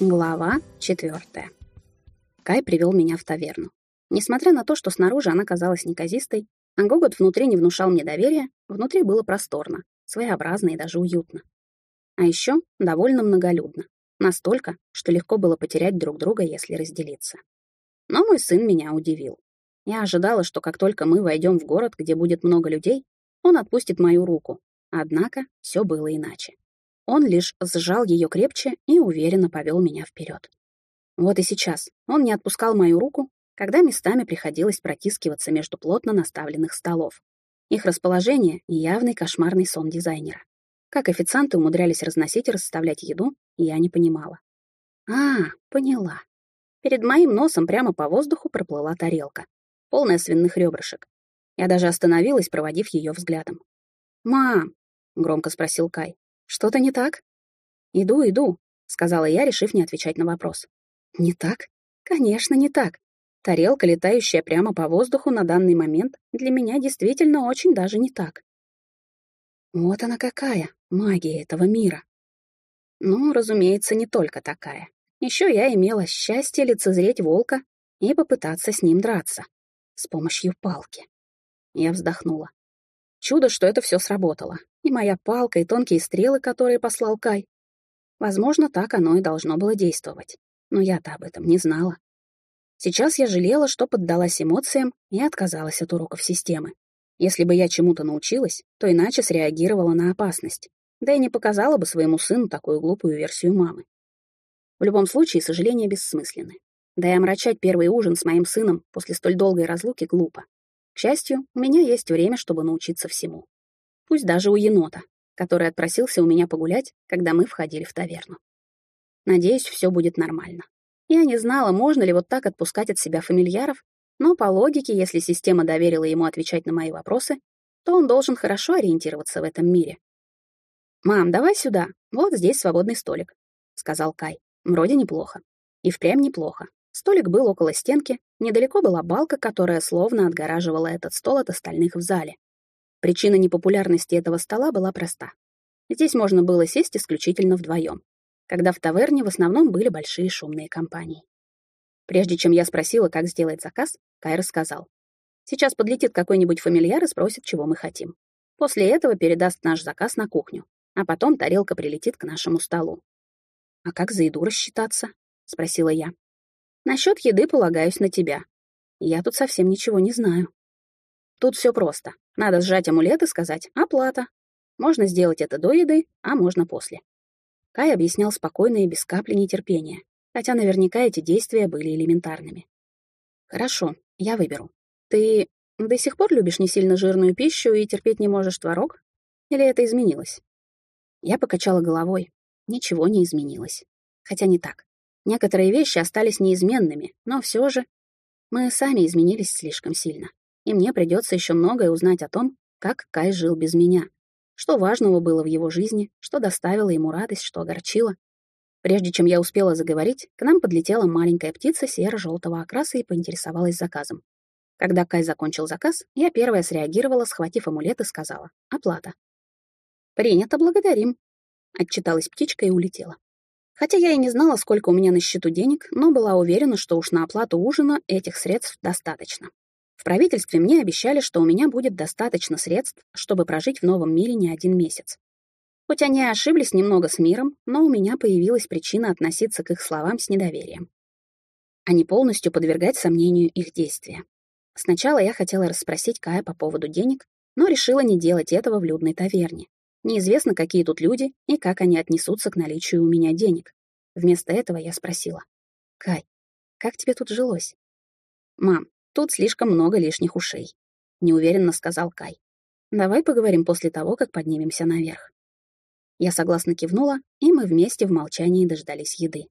Глава четвертая. Кай привел меня в таверну. Несмотря на то, что снаружи она казалась неказистой, а гогот внутри не внушал мне доверия, внутри было просторно, своеобразно и даже уютно. А еще довольно многолюдно. Настолько, что легко было потерять друг друга, если разделиться. Но мой сын меня удивил. Я ожидала, что как только мы войдем в город, где будет много людей, он отпустит мою руку. Однако все было иначе. Он лишь сжал ее крепче и уверенно повел меня вперед. Вот и сейчас он не отпускал мою руку, когда местами приходилось протискиваться между плотно наставленных столов. Их расположение — явный кошмарный сон дизайнера. Как официанты умудрялись разносить и расставлять еду, я не понимала. А, поняла. Перед моим носом прямо по воздуху проплыла тарелка, полная свиных ребрышек. Я даже остановилась, проводив ее взглядом. «Мам!» — громко спросил Кай. «Что-то не так?» «Иду, иду», — сказала я, решив не отвечать на вопрос. «Не так? Конечно, не так. Тарелка, летающая прямо по воздуху на данный момент, для меня действительно очень даже не так. Вот она какая, магия этого мира. Ну, разумеется, не только такая. Еще я имела счастье лицезреть волка и попытаться с ним драться. С помощью палки. Я вздохнула. Чудо, что это все сработало. И моя палка, и тонкие стрелы, которые послал Кай. Возможно, так оно и должно было действовать. Но я-то об этом не знала. Сейчас я жалела, что поддалась эмоциям и отказалась от уроков системы. Если бы я чему-то научилась, то иначе среагировала на опасность. Да и не показала бы своему сыну такую глупую версию мамы. В любом случае, сожаления бессмысленны. Да и омрачать первый ужин с моим сыном после столь долгой разлуки глупо. К счастью, у меня есть время, чтобы научиться всему. Пусть даже у енота, который отпросился у меня погулять, когда мы входили в таверну. Надеюсь, все будет нормально. Я не знала, можно ли вот так отпускать от себя фамильяров, но по логике, если система доверила ему отвечать на мои вопросы, то он должен хорошо ориентироваться в этом мире. «Мам, давай сюда, вот здесь свободный столик», — сказал Кай. Вроде неплохо. И впрямь неплохо. Столик был около стенки, недалеко была балка, которая словно отгораживала этот стол от остальных в зале. Причина непопулярности этого стола была проста. Здесь можно было сесть исключительно вдвоем, когда в таверне в основном были большие шумные компании. Прежде чем я спросила, как сделать заказ, Кай рассказал. Сейчас подлетит какой-нибудь фамильяр и спросит, чего мы хотим. После этого передаст наш заказ на кухню, а потом тарелка прилетит к нашему столу. «А как за еду рассчитаться?» — спросила я. «Насчет еды полагаюсь на тебя. Я тут совсем ничего не знаю». Тут все просто. Надо сжать амулет и сказать «оплата». Можно сделать это до еды, а можно после. Кай объяснял спокойно и без капли нетерпения, хотя наверняка эти действия были элементарными. «Хорошо, я выберу. Ты до сих пор любишь не сильно жирную пищу и терпеть не можешь творог? Или это изменилось?» Я покачала головой, ничего не изменилось. Хотя не так. Некоторые вещи остались неизменными, но все же мы сами изменились слишком сильно. И мне придется еще многое узнать о том, как Кай жил без меня. Что важного было в его жизни, что доставило ему радость, что огорчило. Прежде чем я успела заговорить, к нам подлетела маленькая птица серо-желтого окраса и поинтересовалась заказом. Когда Кай закончил заказ, я первая среагировала, схватив амулет и сказала «Оплата». «Принято, благодарим», Отчиталась птичка и улетела. Хотя я и не знала, сколько у меня на счету денег, но была уверена, что уж на оплату ужина этих средств достаточно. В правительстве мне обещали, что у меня будет достаточно средств, чтобы прожить в новом мире не один месяц. Хоть они ошиблись немного с миром, но у меня появилась причина относиться к их словам с недоверием, а не полностью подвергать сомнению их действия. Сначала я хотела расспросить Кая по поводу денег, но решила не делать этого в людной таверне, Неизвестно, какие тут люди и как они отнесутся к наличию у меня денег. Вместо этого я спросила. «Кай, как тебе тут жилось?» «Мам, тут слишком много лишних ушей», — неуверенно сказал Кай. «Давай поговорим после того, как поднимемся наверх». Я согласно кивнула, и мы вместе в молчании дождались еды.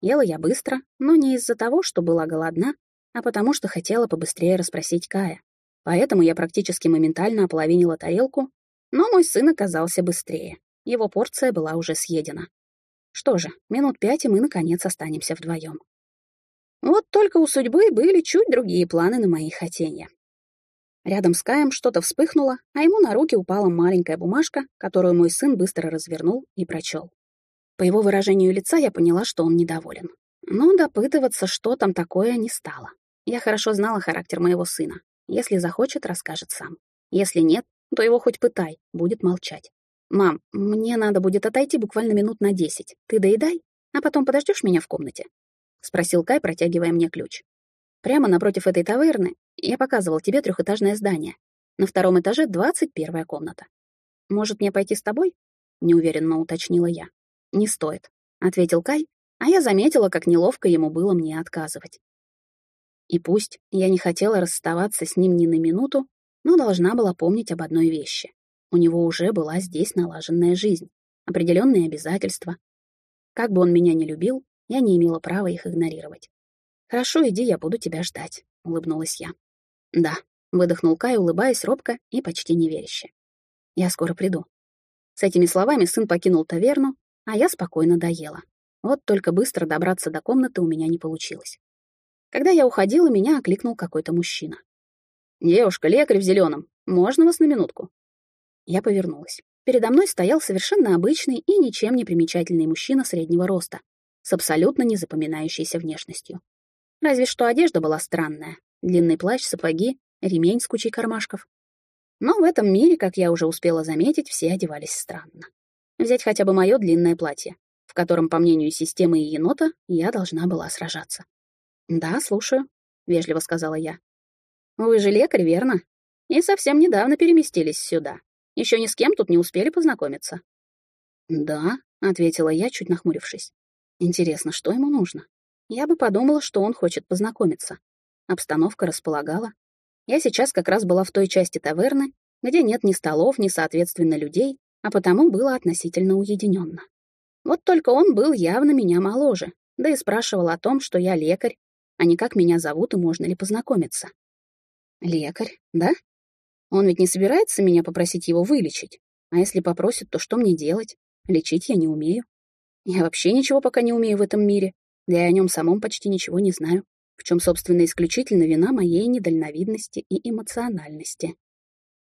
Ела я быстро, но не из-за того, что была голодна, а потому что хотела побыстрее расспросить Кая. Поэтому я практически моментально ополовинила тарелку но мой сын оказался быстрее. Его порция была уже съедена. Что же, минут пять, и мы, наконец, останемся вдвоем. Вот только у судьбы были чуть другие планы на мои хотения. Рядом с Каем что-то вспыхнуло, а ему на руки упала маленькая бумажка, которую мой сын быстро развернул и прочел. По его выражению лица я поняла, что он недоволен. Но допытываться, что там такое, не стала. Я хорошо знала характер моего сына. Если захочет, расскажет сам. Если нет, то его хоть пытай, будет молчать. «Мам, мне надо будет отойти буквально минут на десять. Ты доедай, а потом подождешь меня в комнате?» — спросил Кай, протягивая мне ключ. «Прямо напротив этой таверны я показывал тебе трехэтажное здание. На втором этаже двадцать первая комната. Может, мне пойти с тобой?» — неуверенно уточнила я. «Не стоит», — ответил Кай, а я заметила, как неловко ему было мне отказывать. И пусть я не хотела расставаться с ним ни на минуту, но должна была помнить об одной вещи. У него уже была здесь налаженная жизнь, определенные обязательства. Как бы он меня не любил, я не имела права их игнорировать. «Хорошо, иди, я буду тебя ждать», — улыбнулась я. «Да», — выдохнул Кай, улыбаясь робко и почти неверяще. «Я скоро приду». С этими словами сын покинул таверну, а я спокойно доела. Вот только быстро добраться до комнаты у меня не получилось. Когда я уходила, меня окликнул какой-то мужчина. «Девушка, лекарь в зеленом, можно вас на минутку?» Я повернулась. Передо мной стоял совершенно обычный и ничем не примечательный мужчина среднего роста, с абсолютно незапоминающейся внешностью. Разве что одежда была странная. Длинный плащ, сапоги, ремень с кучей кармашков. Но в этом мире, как я уже успела заметить, все одевались странно. Взять хотя бы мое длинное платье, в котором, по мнению системы и енота, я должна была сражаться. «Да, слушаю», — вежливо сказала я. «Вы же лекарь, верно? И совсем недавно переместились сюда. Еще ни с кем тут не успели познакомиться». «Да», — ответила я, чуть нахмурившись. «Интересно, что ему нужно? Я бы подумала, что он хочет познакомиться. Обстановка располагала. Я сейчас как раз была в той части таверны, где нет ни столов, ни, соответственно, людей, а потому было относительно уединенно. Вот только он был явно меня моложе, да и спрашивал о том, что я лекарь, а не как меня зовут и можно ли познакомиться. Лекарь, да? Он ведь не собирается меня попросить его вылечить. А если попросит, то что мне делать? Лечить я не умею. Я вообще ничего пока не умею в этом мире, да и о нем самом почти ничего не знаю, в чем, собственно, исключительно вина моей недальновидности и эмоциональности.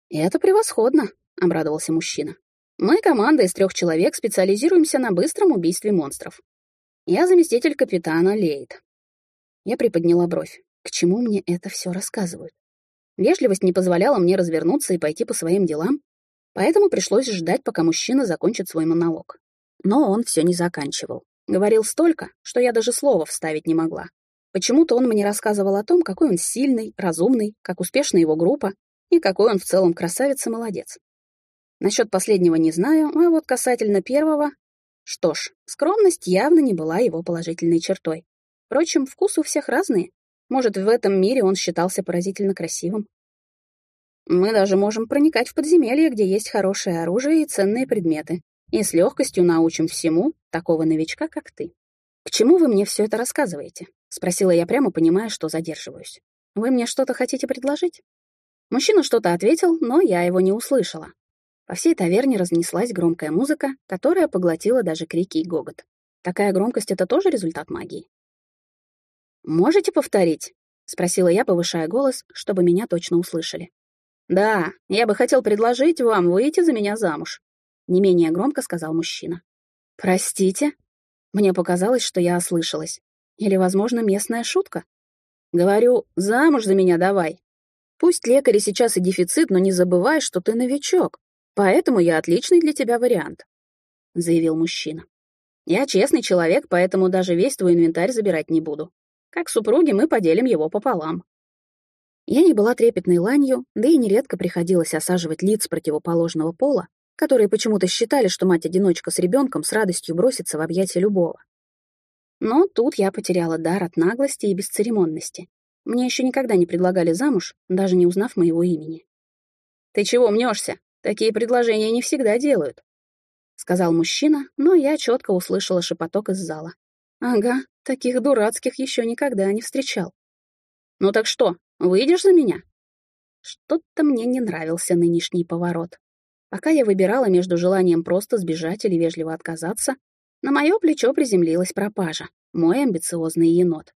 «Это превосходно», — обрадовался мужчина. «Мы, команда из трех человек, специализируемся на быстром убийстве монстров. Я заместитель капитана Лейд». Я приподняла бровь. К чему мне это все рассказывают? Вежливость не позволяла мне развернуться и пойти по своим делам, поэтому пришлось ждать, пока мужчина закончит свой монолог. Но он все не заканчивал. Говорил столько, что я даже слова вставить не могла. Почему-то он мне рассказывал о том, какой он сильный, разумный, как успешна его группа и какой он в целом красавец и молодец. Насчет последнего не знаю, а вот касательно первого... Что ж, скромность явно не была его положительной чертой. Впрочем, вкус у всех разные, может, в этом мире он считался поразительно красивым. Мы даже можем проникать в подземелье, где есть хорошее оружие и ценные предметы, и с легкостью научим всему такого новичка, как ты. К чему вы мне все это рассказываете? Спросила я прямо, понимая, что задерживаюсь. Вы мне что-то хотите предложить? Мужчина что-то ответил, но я его не услышала. По всей таверне разнеслась громкая музыка, которая поглотила даже крики и гогот. Такая громкость — это тоже результат магии? «Можете повторить?» — спросила я, повышая голос, чтобы меня точно услышали. «Да, я бы хотел предложить вам выйти за меня замуж», — не менее громко сказал мужчина. «Простите?» Мне показалось, что я ослышалась. Или, возможно, местная шутка? Говорю, замуж за меня давай. Пусть лекари сейчас и дефицит, но не забывай, что ты новичок, поэтому я отличный для тебя вариант», — заявил мужчина. «Я честный человек, поэтому даже весь твой инвентарь забирать не буду. Как супруги мы поделим его пополам. Я не была трепетной ланью, да и нередко приходилось осаживать лиц противоположного пола, которые почему-то считали, что мать-одиночка с ребенком с радостью бросится в объятия любого. Но тут я потеряла дар от наглости и бесцеремонности. Мне еще никогда не предлагали замуж, даже не узнав моего имени. «Ты чего мнешься? Такие предложения не всегда делают», — сказал мужчина, но я четко услышала шепоток из зала. «Ага, Таких дурацких еще никогда не встречал. «Ну так что, выйдешь за меня?» Что-то мне не нравился нынешний поворот. Пока я выбирала между желанием просто сбежать или вежливо отказаться, на мое плечо приземлилась пропажа, мой амбициозный енот.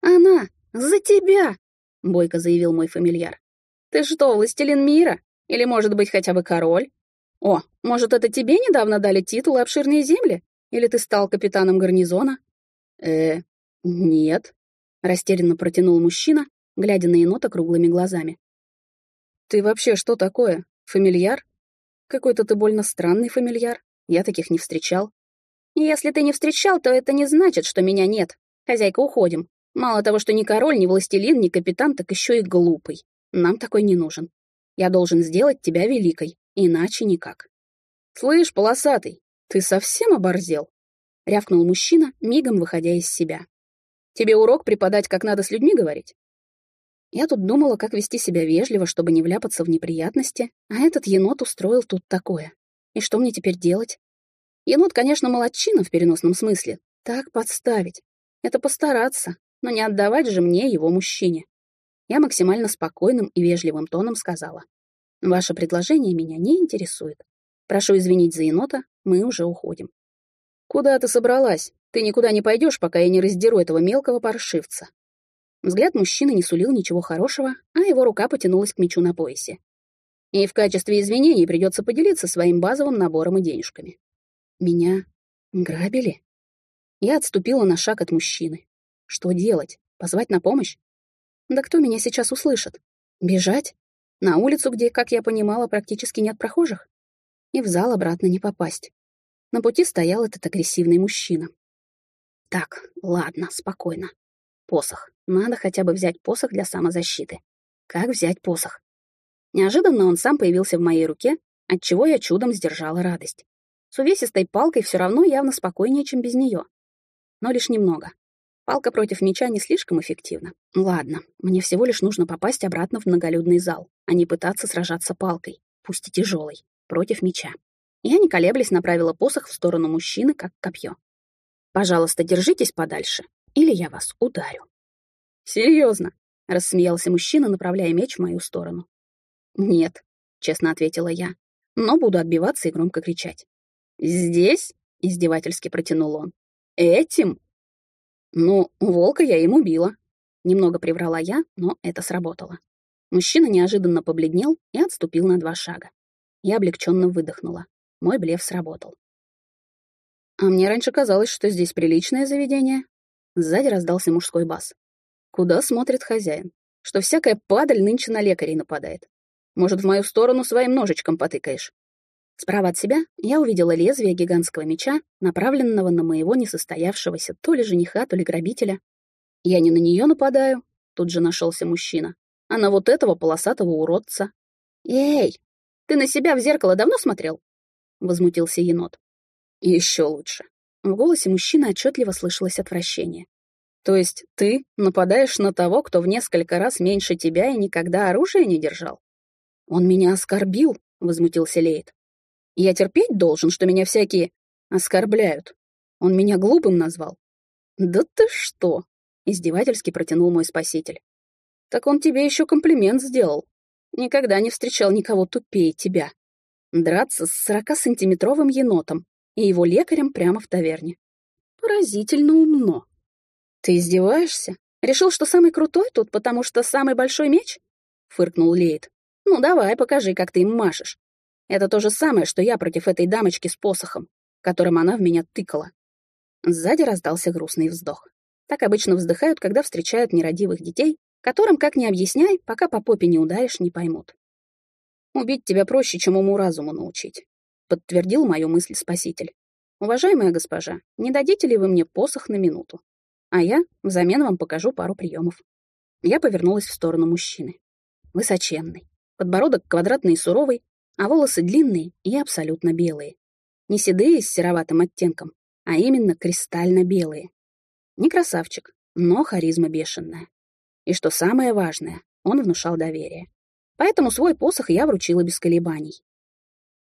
«Она! За тебя!» — бойко заявил мой фамильяр. «Ты что, властелин мира? Или, может быть, хотя бы король? О, может, это тебе недавно дали титул и обширные земли? Или ты стал капитаном гарнизона?» «Э, нет», — растерянно протянул мужчина, глядя на енота круглыми глазами. «Ты вообще что такое? Фамильяр? Какой-то ты больно странный фамильяр. Я таких не встречал». «Если ты не встречал, то это не значит, что меня нет. Хозяйка, уходим. Мало того, что ни король, ни властелин, ни капитан, так еще и глупый. Нам такой не нужен. Я должен сделать тебя великой, иначе никак». «Слышь, полосатый, ты совсем оборзел?» — рявкнул мужчина, мигом выходя из себя. «Тебе урок преподать, как надо с людьми говорить?» Я тут думала, как вести себя вежливо, чтобы не вляпаться в неприятности, а этот енот устроил тут такое. И что мне теперь делать? Енот, конечно, молодчина в переносном смысле. Так подставить. Это постараться, но не отдавать же мне его мужчине. Я максимально спокойным и вежливым тоном сказала. Ваше предложение меня не интересует. Прошу извинить за енота, мы уже уходим. Куда ты собралась? Ты никуда не пойдешь, пока я не раздеру этого мелкого паршивца. Взгляд мужчины не сулил ничего хорошего, а его рука потянулась к мечу на поясе. И в качестве извинений придется поделиться своим базовым набором и денежками. Меня грабили? Я отступила на шаг от мужчины. Что делать? Позвать на помощь? Да кто меня сейчас услышит? Бежать? На улицу, где, как я понимала, практически нет прохожих? И в зал обратно не попасть. На пути стоял этот агрессивный мужчина. Так, ладно, спокойно. Посох. Надо хотя бы взять посох для самозащиты. Как взять посох? Неожиданно он сам появился в моей руке, отчего я чудом сдержала радость. С увесистой палкой все равно явно спокойнее, чем без нее. Но лишь немного. Палка против меча не слишком эффективна. Ладно, мне всего лишь нужно попасть обратно в многолюдный зал, а не пытаться сражаться палкой, пусть и тяжелой, против меча. Я, не колеблясь, направила посох в сторону мужчины, как копье. «Пожалуйста, держитесь подальше, или я вас ударю». «Серьезно?» — рассмеялся мужчина, направляя меч в мою сторону. «Нет», — честно ответила я, но буду отбиваться и громко кричать. «Здесь?» — издевательски протянул он. «Этим?» «Ну, волка я им убила». Немного приврала я, но это сработало. Мужчина неожиданно побледнел и отступил на два шага. Я облегченно выдохнула. Мой блеф сработал. «А мне раньше казалось, что здесь приличное заведение». Сзади раздался мужской бас. Куда смотрит хозяин? Что всякая падаль нынче на лекарей нападает. Может, в мою сторону своим ножичком потыкаешь? Справа от себя я увидела лезвие гигантского меча, направленного на моего несостоявшегося то ли жениха, то ли грабителя. Я не на нее нападаю, тут же нашелся мужчина, а на вот этого полосатого уродца. «Эй, ты на себя в зеркало давно смотрел?» — возмутился енот. «Еще лучше». В голосе мужчины отчетливо слышалось отвращение. То есть ты нападаешь на того, кто в несколько раз меньше тебя и никогда оружие не держал? Он меня оскорбил, возмутился Лейд. Я терпеть должен, что меня всякие оскорбляют. Он меня глупым назвал. Да ты что? Издевательски протянул мой спаситель. Так он тебе еще комплимент сделал. Никогда не встречал никого тупее тебя. Драться с сорокасантиметровым енотом и его лекарем прямо в таверне. Поразительно умно. «Ты издеваешься? Решил, что самый крутой тут, потому что самый большой меч?» — фыркнул Лейд. «Ну давай, покажи, как ты им машешь. Это то же самое, что я против этой дамочки с посохом, которым она в меня тыкала». Сзади раздался грустный вздох. Так обычно вздыхают, когда встречают нерадивых детей, которым, как ни объясняй, пока по попе не ударишь, не поймут. «Убить тебя проще, чем уму-разуму научить», — подтвердил мою мысль спаситель. «Уважаемая госпожа, не дадите ли вы мне посох на минуту?» а я взамен вам покажу пару приемов. Я повернулась в сторону мужчины. Высоченный, подбородок квадратный и суровый, а волосы длинные и абсолютно белые. Не седые с сероватым оттенком, а именно кристально белые. Не красавчик, но харизма бешеная. И что самое важное, он внушал доверие. Поэтому свой посох я вручила без колебаний.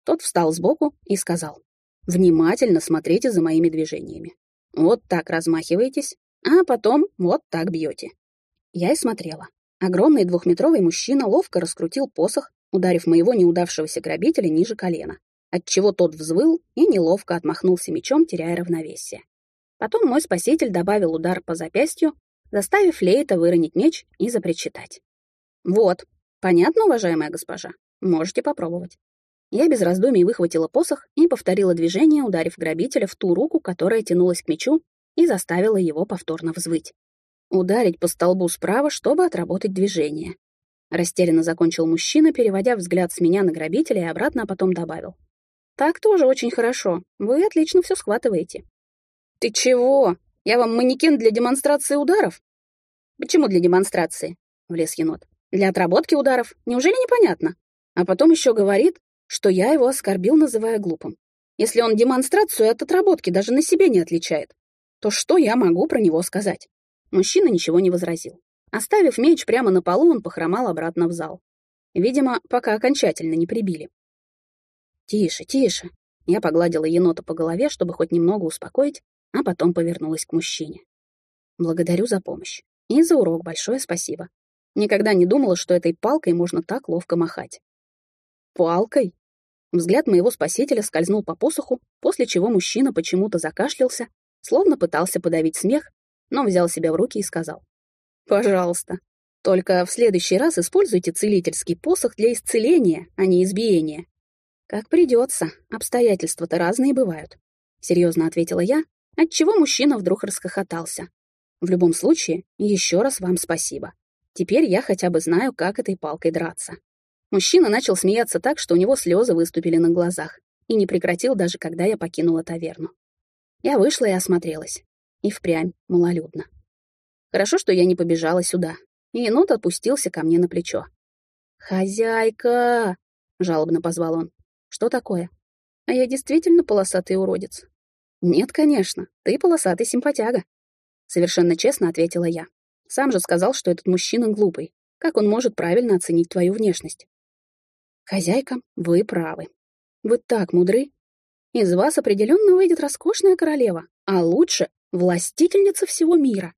Тот встал сбоку и сказал, «Внимательно смотрите за моими движениями. Вот так размахиваетесь, а потом вот так бьете. Я и смотрела. Огромный двухметровый мужчина ловко раскрутил посох, ударив моего неудавшегося грабителя ниже колена, отчего тот взвыл и неловко отмахнулся мечом, теряя равновесие. Потом мой спаситель добавил удар по запястью, заставив Лейта выронить меч и запричитать. «Вот, понятно, уважаемая госпожа? Можете попробовать». Я без раздумий выхватила посох и повторила движение, ударив грабителя в ту руку, которая тянулась к мечу, и заставила его повторно взвыть. Ударить по столбу справа, чтобы отработать движение. Растерянно закончил мужчина, переводя взгляд с меня на грабителя и обратно, а потом добавил. «Так тоже очень хорошо. Вы отлично все схватываете». «Ты чего? Я вам манекен для демонстрации ударов?» «Почему для демонстрации?» — влез енот. «Для отработки ударов. Неужели непонятно?» А потом еще говорит, что я его оскорбил, называя глупым. Если он демонстрацию от отработки даже на себе не отличает, то что я могу про него сказать? Мужчина ничего не возразил. Оставив меч прямо на полу, он похромал обратно в зал. Видимо, пока окончательно не прибили. «Тише, тише!» Я погладила енота по голове, чтобы хоть немного успокоить, а потом повернулась к мужчине. «Благодарю за помощь. И за урок большое спасибо. Никогда не думала, что этой палкой можно так ловко махать. Палкой? Взгляд моего спасителя скользнул по посоху, после чего мужчина почему-то закашлялся, словно пытался подавить смех, но взял себя в руки и сказал. «Пожалуйста, только в следующий раз используйте целительский посох для исцеления, а не избиения». «Как придется, обстоятельства-то разные бывают», — серьезно ответила я, отчего мужчина вдруг расхохотался. «В любом случае, еще раз вам спасибо. Теперь я хотя бы знаю, как этой палкой драться». Мужчина начал смеяться так, что у него слезы выступили на глазах, и не прекратил даже, когда я покинула таверну. Я вышла и осмотрелась. И впрямь малолюдно. Хорошо, что я не побежала сюда, и енот опустился ко мне на плечо. «Хозяйка!» — жалобно позвал он. «Что такое? А я действительно полосатый уродец?» «Нет, конечно, ты полосатый симпатяга», — совершенно честно ответила я. «Сам же сказал, что этот мужчина глупый. Как он может правильно оценить твою внешность?» «Хозяйка, вы правы. Вы так мудры. Из вас определенно выйдет роскошная королева, а лучше — властительница всего мира».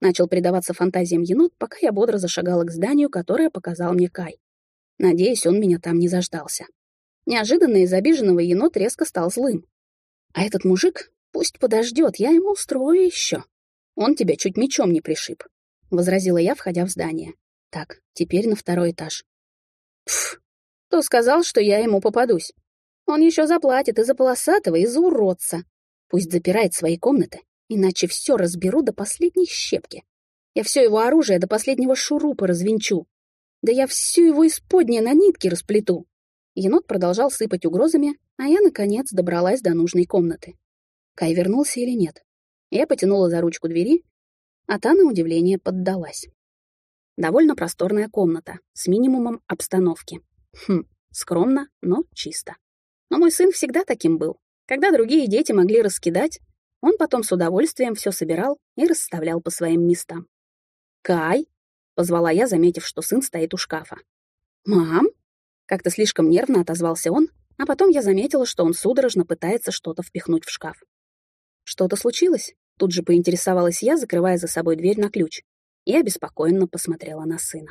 Начал предаваться фантазиям енот, пока я бодро зашагала к зданию, которое показал мне Кай. Надеюсь, он меня там не заждался. Неожиданно из обиженного енот резко стал злым. «А этот мужик пусть подождет, я ему устрою еще. Он тебя чуть мечом не пришиб», — возразила я, входя в здание. «Так, теперь на второй этаж». «Пф, кто сказал, что я ему попадусь? Он еще заплатит и за полосатого, и за уродца. Пусть запирает свои комнаты, иначе все разберу до последней щепки. Я все его оружие до последнего шурупа развинчу. Да я всю его исподнее на нитки расплету. Енот продолжал сыпать угрозами, а я, наконец, добралась до нужной комнаты. Кай вернулся или нет? Я потянула за ручку двери, а та, на удивление, поддалась. Довольно просторная комната, с минимумом обстановки. Хм, скромно, но чисто. Но мой сын всегда таким был. Когда другие дети могли раскидать, он потом с удовольствием все собирал и расставлял по своим местам. «Кай!» — позвала я, заметив, что сын стоит у шкафа. «Мам?» — как-то слишком нервно отозвался он, а потом я заметила, что он судорожно пытается что-то впихнуть в шкаф. «Что-то случилось?» — тут же поинтересовалась я, закрывая за собой дверь на ключ, и обеспокоенно посмотрела на сына.